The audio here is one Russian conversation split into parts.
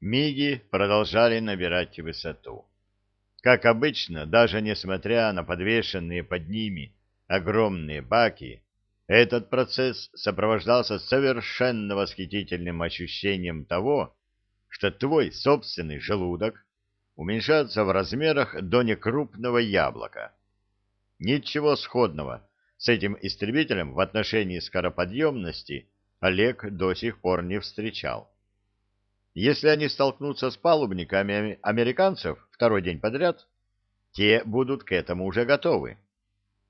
Миги продолжали набирать высоту. Как обычно, даже несмотря на подвешенные под ними огромные баки, этот процесс сопровождался совершенно восхитительным ощущением того, что твой собственный желудок уменьшается в размерах до некрупного яблока. Ничего сходного с этим истребителем в отношении скороподъемности Олег до сих пор не встречал. Если они столкнутся с палубниками американцев второй день подряд, те будут к этому уже готовы.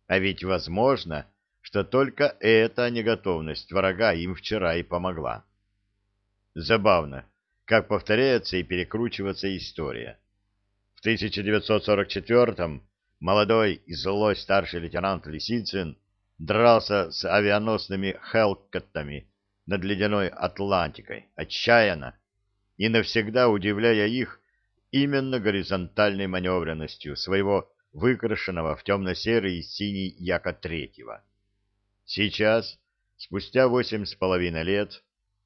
А ведь возможно, что только эта неготовность врага им вчера и помогла. Забавно, как повторяется и перекручивается история. В 1944-м молодой и злой старший лейтенант Лисицын дрался с авианосными «Хелкоттами» над ледяной Атлантикой, отчаянно, и навсегда удивляя их именно горизонтальной маневренностью своего выкрашенного в темно-серый и синий Яка-3. Сейчас, спустя восемь с половиной лет,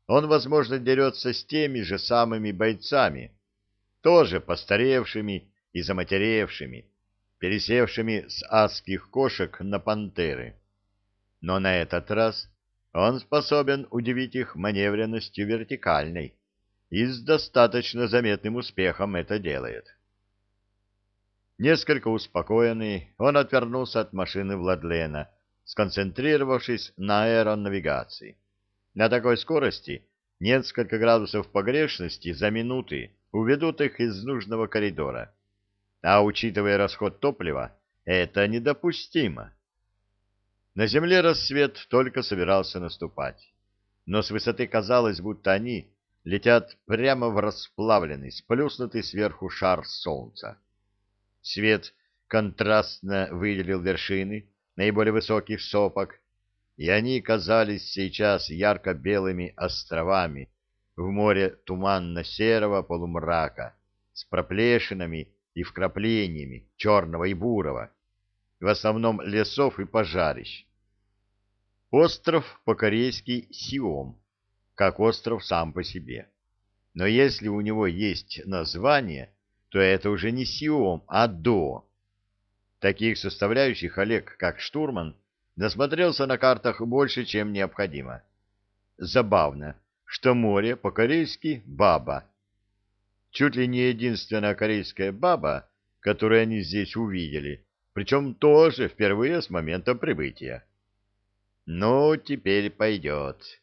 он, возможно, дерется с теми же самыми бойцами, тоже постаревшими и заматеревшими, пересевшими с адских кошек на пантеры. Но на этот раз он способен удивить их маневренностью вертикальной, и с достаточно заметным успехом это делает. Несколько успокоенный, он отвернулся от машины Владлена, сконцентрировавшись на аэронавигации. На такой скорости несколько градусов погрешности за минуты уведут их из нужного коридора. А учитывая расход топлива, это недопустимо. На земле рассвет только собирался наступать, но с высоты казалось, будто они летят прямо в расплавленный, сплюснутый сверху шар солнца. Свет контрастно выделил вершины наиболее высоких сопок, и они казались сейчас ярко-белыми островами в море туманно-серого полумрака с проплешинами и вкраплениями черного и бурого, в основном лесов и пожарищ. Остров по-корейски Сиом, как остров сам по себе. Но если у него есть название, то это уже не Сиом, а До. Таких составляющих Олег, как штурман, насмотрелся на картах больше, чем необходимо. Забавно, что море по-корейски «баба». Чуть ли не единственная корейская баба, которую они здесь увидели, причем тоже впервые с момента прибытия. Ну, теперь пойдет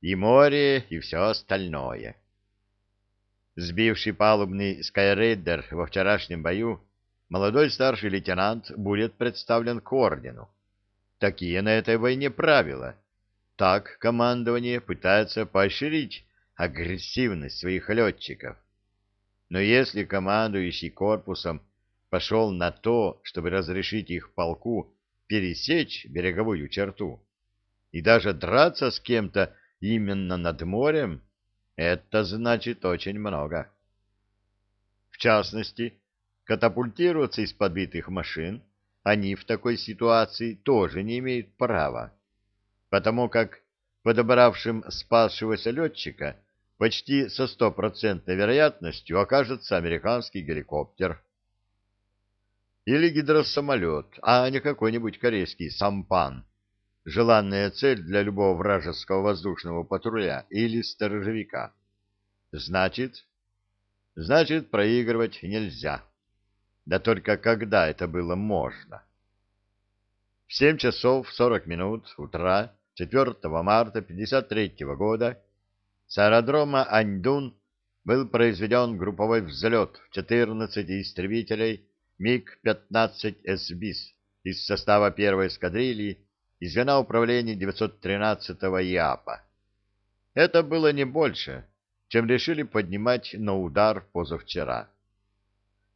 и море, и все остальное. Сбивший палубный скайрейдер во вчерашнем бою, молодой старший лейтенант будет представлен к ордену. Такие на этой войне правила. Так командование пытается поощрить агрессивность своих летчиков. Но если командующий корпусом пошел на то, чтобы разрешить их полку пересечь береговую черту и даже драться с кем-то именно над морем, это значит очень много. В частности, катапультироваться из подбитых машин они в такой ситуации тоже не имеют права, потому как подобравшим спасшегося летчика почти со стопроцентной вероятностью окажется американский геликоптер или гидросамолет, а не какой-нибудь корейский сампан желанная цель для любого вражеского воздушного патруля или сторожевика. Значит, значит, проигрывать нельзя. Да только когда это было можно? В 7 часов 40 минут утра 4 марта 53 года с аэродрома Аньдун был произведен групповой взлет в 14 истребителей МиГ-15 СБИС из состава первой эскадрильи и звена управления 913-го ИАПа. Это было не больше, чем решили поднимать на удар позавчера.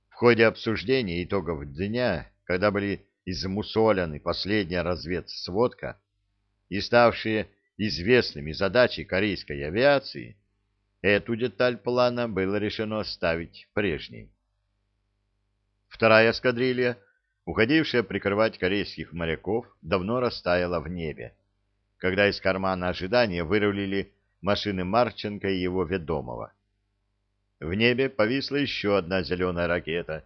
В ходе обсуждения итогов дня, когда были измусолены последняя разведсводка и ставшие известными задачи корейской авиации, эту деталь плана было решено оставить прежней. Вторая эскадрилья — уходившая прикрывать корейских моряков, давно растаяла в небе, когда из кармана ожидания вырулили машины Марченко и его ведомого. в небе повисла еще одна зеленая ракета,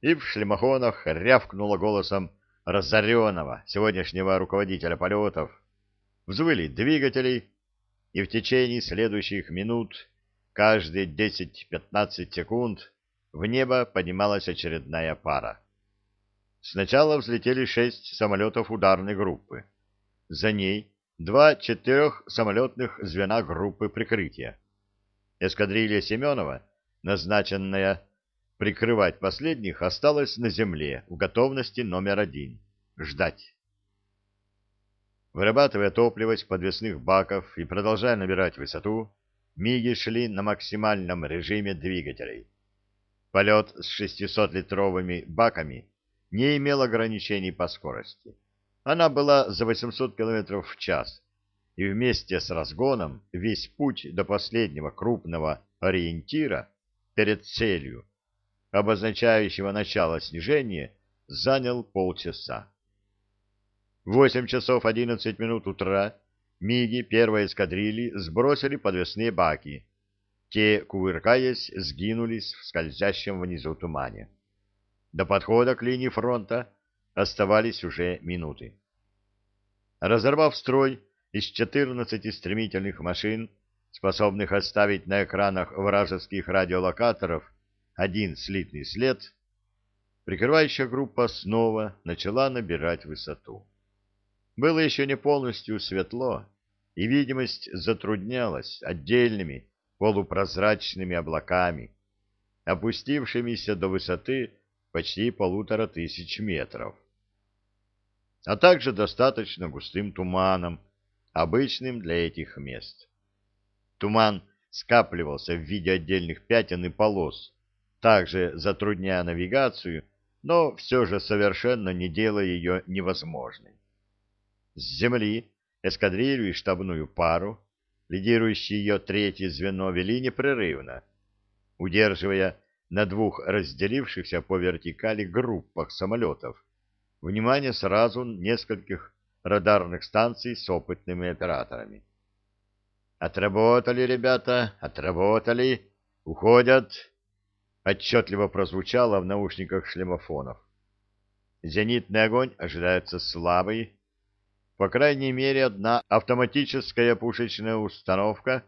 и в шлемофонах рявкнула голосом разоренного сегодняшнего руководителя полетов. Взвыли двигатели, и в течение следующих минут, каждые 10-15 секунд, в небо поднималась очередная пара. Сначала взлетели шесть самолетов ударной группы. За ней два четырех самолетных звена группы прикрытия. Эскадрилья Семенова, назначенная прикрывать последних, осталась на земле в готовности номер один — ждать. Вырабатывая топливо из подвесных баков и продолжая набирать высоту, Миги шли на максимальном режиме двигателей. Полет с 600-литровыми баками не имел ограничений по скорости. Она была за 800 км в час, и вместе с разгоном весь путь до последнего крупного ориентира перед целью, обозначающего начало снижения, занял полчаса. В 8 часов 11 минут утра миги первой эскадрильи сбросили подвесные баки. Те, кувыркаясь, сгинулись в скользящем внизу тумане. До подхода к линии фронта оставались уже минуты. Разорвав строй из 14 стремительных машин, способных оставить на экранах вражеских радиолокаторов один слитный след, прикрывающая группа снова начала набирать высоту. Было еще не полностью светло, и видимость затруднялась отдельными полупрозрачными облаками, опустившимися до высоты почти полутора тысяч метров, а также достаточно густым туманом, обычным для этих мест. Туман скапливался в виде отдельных пятен и полос, также затрудняя навигацию, но все же совершенно не делая ее невозможной. С земли эскадрилью и штабную пару, лидирующие ее третье звено, вели непрерывно, удерживая на двух разделившихся по вертикали группах самолетов внимание сразу нескольких радарных станций с опытными операторами. «Отработали, ребята, отработали, уходят!» Отчетливо прозвучало в наушниках шлемофонов. Зенитный огонь ожидается слабый. По крайней мере, одна автоматическая пушечная установка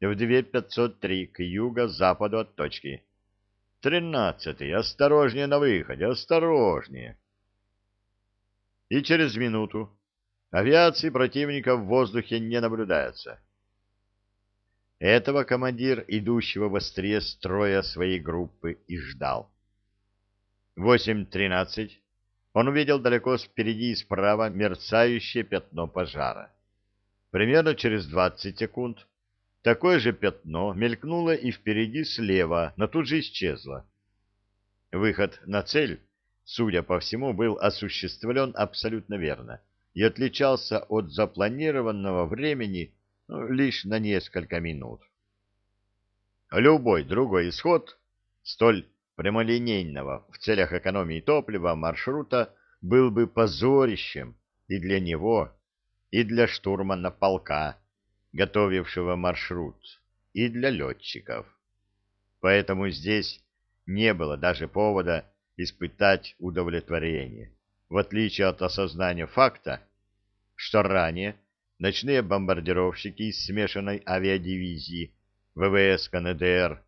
в 2503 к юго-западу от точки. Тринадцатый. Осторожнее на выходе, осторожнее. И через минуту авиации противника в воздухе не наблюдается. Этого командир, идущего в острие строя своей группы, и ждал. Восемь тринадцать. Он увидел далеко спереди и справа мерцающее пятно пожара. Примерно через двадцать секунд Такое же пятно мелькнуло и впереди слева, но тут же исчезло. Выход на цель, судя по всему, был осуществлен абсолютно верно и отличался от запланированного времени ну, лишь на несколько минут. Любой другой исход, столь прямолинейного в целях экономии топлива маршрута, был бы позорищем и для него, и для штурмана полка, готовившего маршрут, и для летчиков. Поэтому здесь не было даже повода испытать удовлетворение, в отличие от осознания факта, что ранее ночные бомбардировщики из смешанной авиадивизии ВВС КНДР,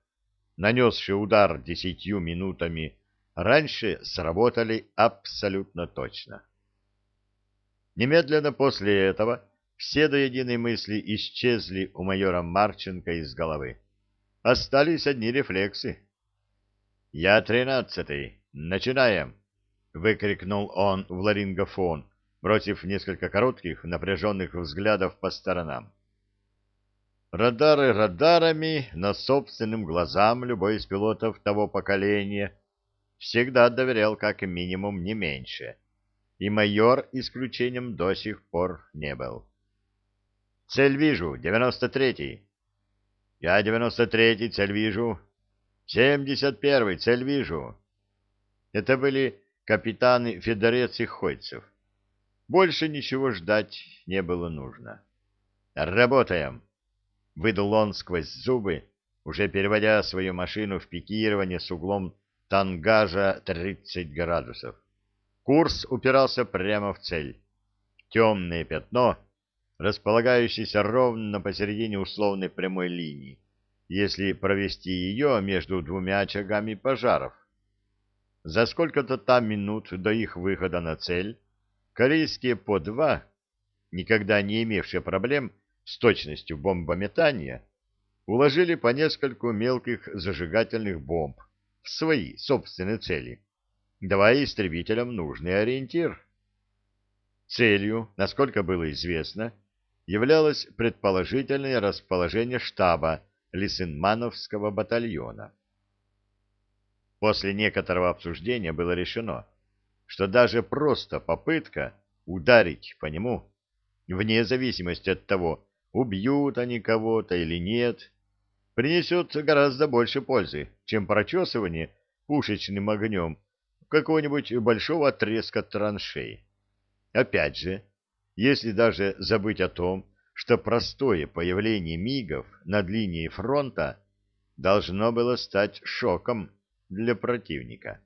нанесшие удар десятью минутами раньше, сработали абсолютно точно. Немедленно после этого все до единой мысли исчезли у майора Марченко из головы. Остались одни рефлексы. «Я тринадцатый. Начинаем!» — выкрикнул он в ларингофон, бросив несколько коротких напряженных взглядов по сторонам. Радары радарами, но собственным глазам любой из пилотов того поколения всегда доверял как минимум не меньше, и майор исключением до сих пор не был. Цель вижу, девяносто третий. Я девяносто третий, цель вижу. Семьдесят первый, цель вижу. Это были капитаны Федорец и Хойцев. Больше ничего ждать не было нужно. Работаем. Выдал он сквозь зубы, уже переводя свою машину в пикирование с углом тангажа 30 градусов. Курс упирался прямо в цель. Темное пятно, располагающееся ровно посередине условной прямой линии, если провести ее между двумя очагами пожаров. За сколько-то там минут до их выхода на цель корейские по-2, никогда не имевшие проблем с точностью бомбометания, уложили по нескольку мелких зажигательных бомб в свои собственные цели, давая истребителям нужный ориентир. Целью, насколько было известно, являлось предположительное расположение штаба Лисенмановского батальона. После некоторого обсуждения было решено, что даже просто попытка ударить по нему, вне зависимости от того, убьют они кого-то или нет, принесет гораздо больше пользы, чем прочесывание пушечным огнем какого-нибудь большого отрезка траншей. Опять же, если даже забыть о том, что простое появление мигов над линией фронта должно было стать шоком для противника.